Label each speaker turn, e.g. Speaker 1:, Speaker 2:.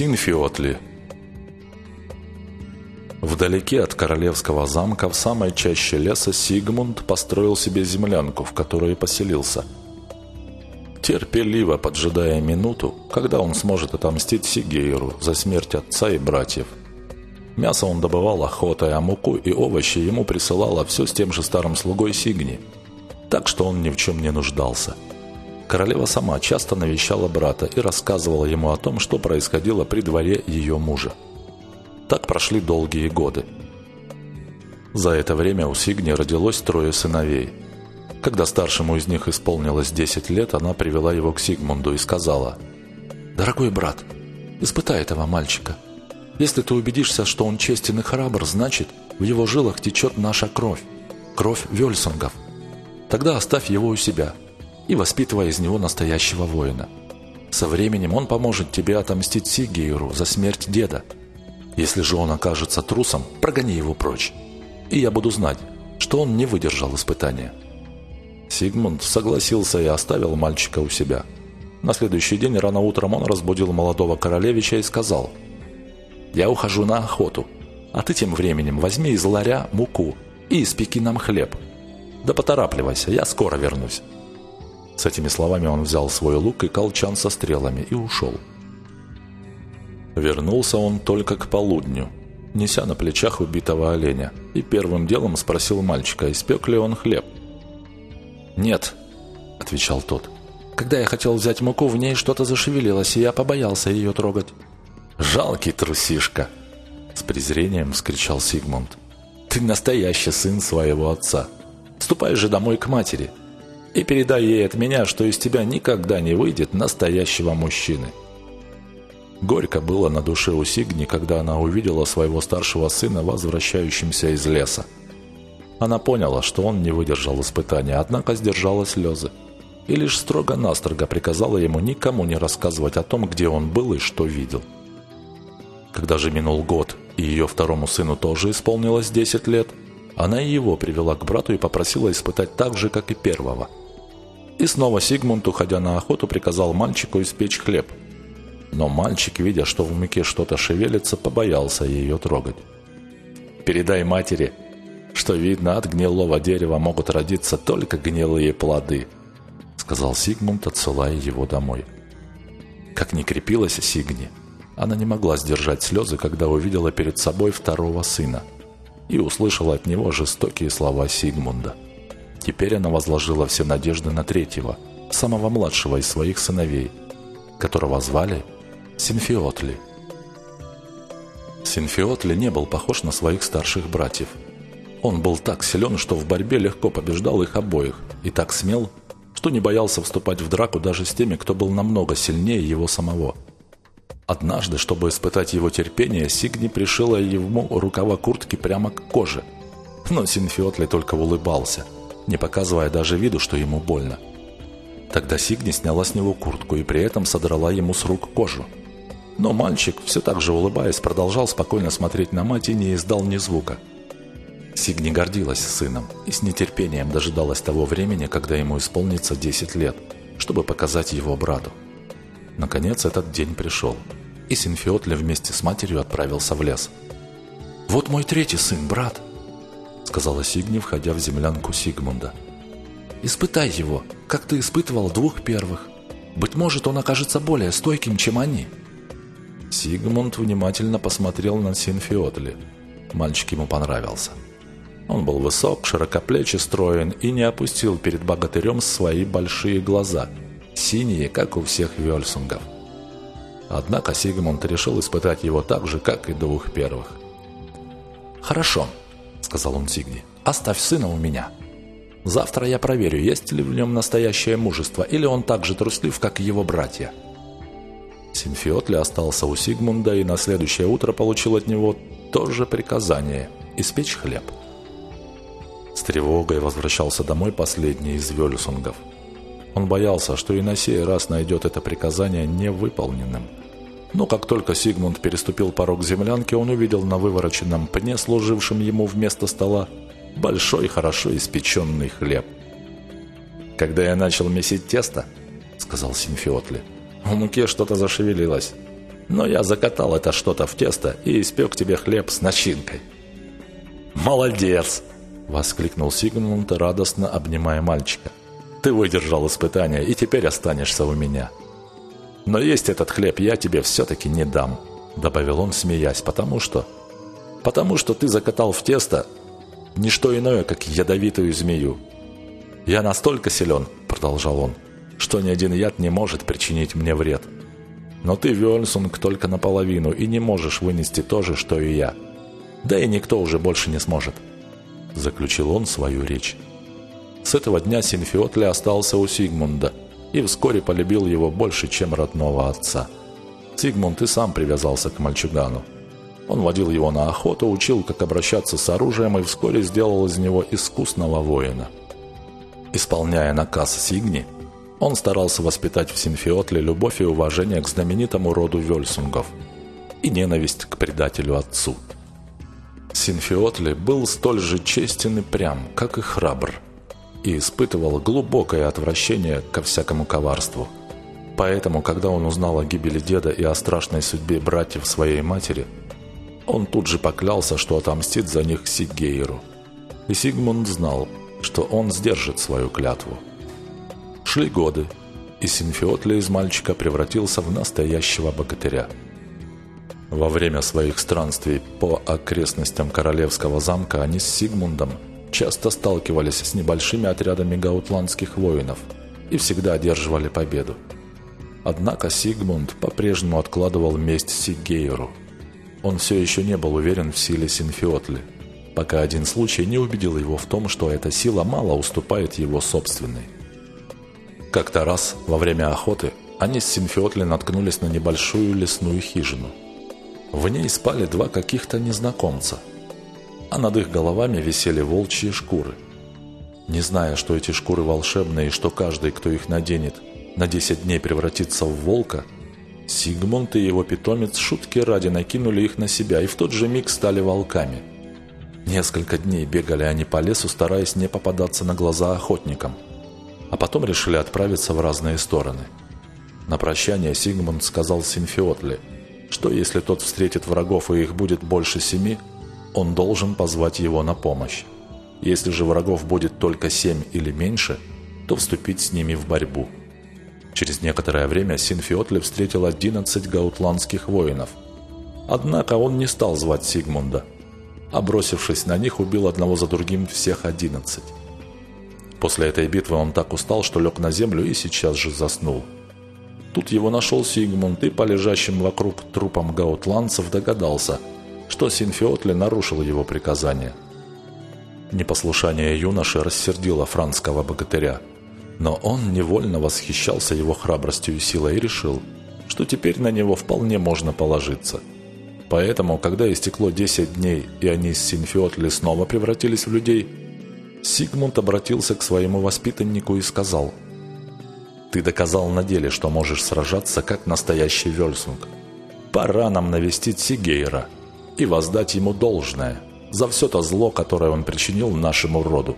Speaker 1: Синфиотли Вдалеке от королевского замка в самой чаще леса Сигмунд построил себе землянку, в которой поселился. Терпеливо поджидая минуту, когда он сможет отомстить Сигейру за смерть отца и братьев. Мясо он добывал охотой, а муку и овощи ему присылала все с тем же старым слугой Сигни, так что он ни в чем не нуждался – Королева сама часто навещала брата и рассказывала ему о том, что происходило при дворе ее мужа. Так прошли долгие годы. За это время у Сигни родилось трое сыновей. Когда старшему из них исполнилось 10 лет, она привела его к Сигмунду и сказала, «Дорогой брат, испытай этого мальчика. Если ты убедишься, что он честен и храбр, значит, в его жилах течет наша кровь, кровь Вельсунгов. Тогда оставь его у себя, и воспитывая из него настоящего воина. Со временем он поможет тебе отомстить Сигейру за смерть деда. Если же он окажется трусом, прогони его прочь. И я буду знать, что он не выдержал испытания. Сигмунд согласился и оставил мальчика у себя. На следующий день рано утром он разбудил молодого королевича и сказал «Я ухожу на охоту, а ты тем временем возьми из ларя муку и испеки нам хлеб. Да поторапливайся, я скоро вернусь». С этими словами он взял свой лук и колчан со стрелами и ушел. Вернулся он только к полудню, неся на плечах убитого оленя, и первым делом спросил мальчика, испек ли он хлеб. «Нет», — отвечал тот. «Когда я хотел взять муку, в ней что-то зашевелилось, и я побоялся ее трогать». «Жалкий трусишка!» — с презрением вскричал Сигмунд. «Ты настоящий сын своего отца. Ступай же домой к матери. И передай ей от меня, что из тебя никогда не выйдет настоящего мужчины». Горько было на душе у Сигни, когда она увидела своего старшего сына, возвращающимся из леса. Она поняла, что он не выдержал испытания, однако сдержала слезы. И лишь строго-настрого приказала ему никому не рассказывать о том, где он был и что видел. Когда же минул год, и ее второму сыну тоже исполнилось 10 лет, она и его привела к брату и попросила испытать так же, как и первого – и снова Сигмунд, уходя на охоту, приказал мальчику испечь хлеб. Но мальчик, видя, что в муке что-то шевелится, побоялся ее трогать. «Передай матери, что, видно, от гнилого дерева могут родиться только гнилые плоды», сказал Сигмунд, отсылая его домой. Как ни крепилась Сигни, она не могла сдержать слезы, когда увидела перед собой второго сына и услышала от него жестокие слова Сигмунда – Теперь она возложила все надежды на третьего, самого младшего из своих сыновей, которого звали Синфиотли. Синфиотли не был похож на своих старших братьев. Он был так силен, что в борьбе легко побеждал их обоих, и так смел, что не боялся вступать в драку даже с теми, кто был намного сильнее его самого. Однажды, чтобы испытать его терпение, Сигни пришила ему рукава куртки прямо к коже. Но Синфиотли только улыбался – не показывая даже виду, что ему больно. Тогда Сигни сняла с него куртку и при этом содрала ему с рук кожу. Но мальчик, все так же улыбаясь, продолжал спокойно смотреть на мать и не издал ни звука. Сигни гордилась сыном и с нетерпением дожидалась того времени, когда ему исполнится 10 лет, чтобы показать его брату. Наконец этот день пришел, и Синфиотли вместе с матерью отправился в лес. «Вот мой третий сын, брат!» сказала Сигни, входя в землянку Сигмунда. «Испытай его, как ты испытывал двух первых. Быть может, он окажется более стойким, чем они». Сигмунд внимательно посмотрел на Синфиотли. Мальчик ему понравился. Он был высок, широкоплеч и строен, и не опустил перед богатырем свои большие глаза, синие, как у всех вельсунгов. Однако Сигмунд решил испытать его так же, как и двух первых. «Хорошо», сказал он Сигни. «Оставь сына у меня. Завтра я проверю, есть ли в нем настоящее мужество, или он так же труслив, как его братья». Симфиотли остался у Сигмунда и на следующее утро получил от него тоже приказание – испечь хлеб. С тревогой возвращался домой последний из Вельсунгов. Он боялся, что и на сей раз найдет это приказание невыполненным – но как только Сигмунд переступил порог землянки, он увидел на вывороченном пне, служившем ему вместо стола, большой, хорошо испеченный хлеб. «Когда я начал месить тесто, — сказал Симфиотли, — в муке что-то зашевелилось. но я закатал это что-то в тесто и испек тебе хлеб с начинкой». «Молодец!» – воскликнул Сигмунд, радостно обнимая мальчика. «Ты выдержал испытание и теперь останешься у меня. Но есть этот хлеб я тебе все-таки не дам», – добавил он, смеясь, «потому что...» «Потому что ты закатал в тесто не что иное, как ядовитую змею. Я настолько силен, – продолжал он, – что ни один яд не может причинить мне вред». Но ты, Вёльсунг, только наполовину и не можешь вынести то же, что и я. Да и никто уже больше не сможет. Заключил он свою речь. С этого дня Синфиотли остался у Сигмунда и вскоре полюбил его больше, чем родного отца. Сигмунд и сам привязался к мальчугану. Он водил его на охоту, учил, как обращаться с оружием и вскоре сделал из него искусного воина. Исполняя наказ Сигни, он старался воспитать в Синфиотле любовь и уважение к знаменитому роду Вельсунгов и ненависть к предателю отцу. Синфиотли был столь же честен и прям, как и храбр, и испытывал глубокое отвращение ко всякому коварству. Поэтому, когда он узнал о гибели деда и о страшной судьбе братьев своей матери, он тут же поклялся, что отомстит за них Сигейру. И Сигмунд знал, что он сдержит свою клятву. Шли годы, и Синфиотли из мальчика превратился в настоящего богатыря. Во время своих странствий по окрестностям королевского замка они с Сигмундом часто сталкивались с небольшими отрядами гаутландских воинов и всегда одерживали победу. Однако Сигмунд по-прежнему откладывал месть Сигейру. Он все еще не был уверен в силе Синфиотли, пока один случай не убедил его в том, что эта сила мало уступает его собственной. Как-то раз, во время охоты, они с Синфиотли наткнулись на небольшую лесную хижину. В ней спали два каких-то незнакомца, а над их головами висели волчьи шкуры. Не зная, что эти шкуры волшебные и что каждый, кто их наденет, на 10 дней превратится в волка, Сигмунд и его питомец шутки ради накинули их на себя и в тот же миг стали волками. Несколько дней бегали они по лесу, стараясь не попадаться на глаза охотникам – а потом решили отправиться в разные стороны. На прощание Сигмунд сказал Синфиотле, что если тот встретит врагов и их будет больше семи, он должен позвать его на помощь. Если же врагов будет только семь или меньше, то вступить с ними в борьбу. Через некоторое время Синфиотле встретил 11 гаутландских воинов. Однако он не стал звать Сигмунда, а бросившись на них, убил одного за другим всех 11. После этой битвы он так устал, что лег на землю и сейчас же заснул. Тут его нашел Сигмунд и по лежащим вокруг трупам гаутландцев догадался, что Синфиотли нарушил его приказание. Непослушание юноши рассердило францского богатыря, но он невольно восхищался его храбростью и силой и решил, что теперь на него вполне можно положиться. Поэтому, когда истекло 10 дней и они с Синфиотли снова превратились в людей, Сигмунд обратился к своему воспитаннику и сказал, «Ты доказал на деле, что можешь сражаться, как настоящий Вельсунг. Пора нам навестить Сигейра и воздать ему должное за все то зло, которое он причинил нашему роду».